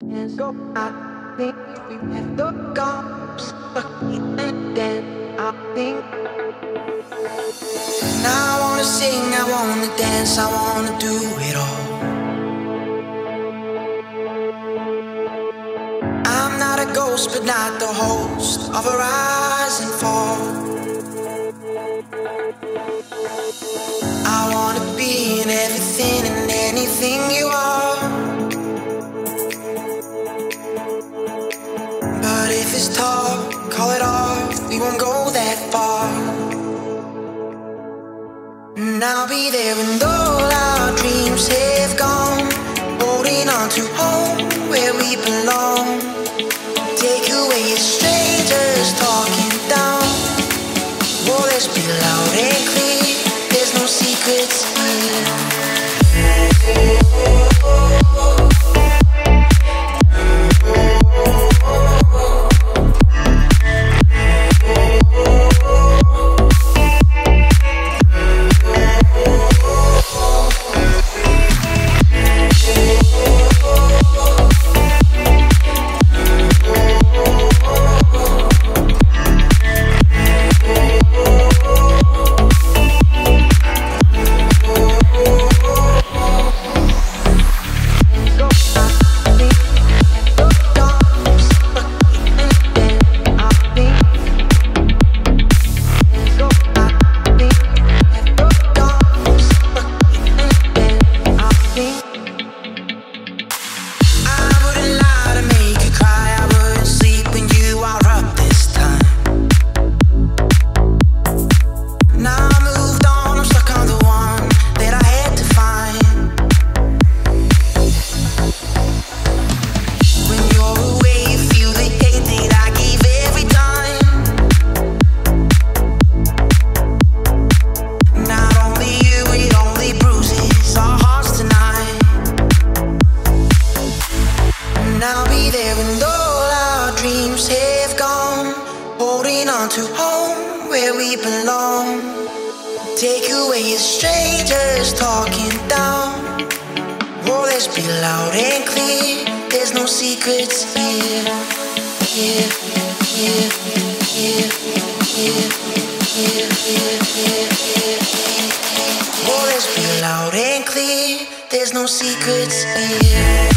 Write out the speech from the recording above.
Let's go. I think we have the guns, and then I think. Now I wanna sing, I wanna dance, I wanna do it all. I'm not a ghost, but not the host of a rise and fall. And I'll be there when all our dreams have gone. Holding on to home where we belong. Take away strangers talking down. Be loud and clear. There's no secrets. And I'll be there when all our dreams have gone. Holding on to home where we belong. Take away the strangers talking down. Oh, let's be loud and clear. There's no secrets here. Here, here, here, here, here, here, here, here. Oh, let's be loud and clear. There's no secrets here.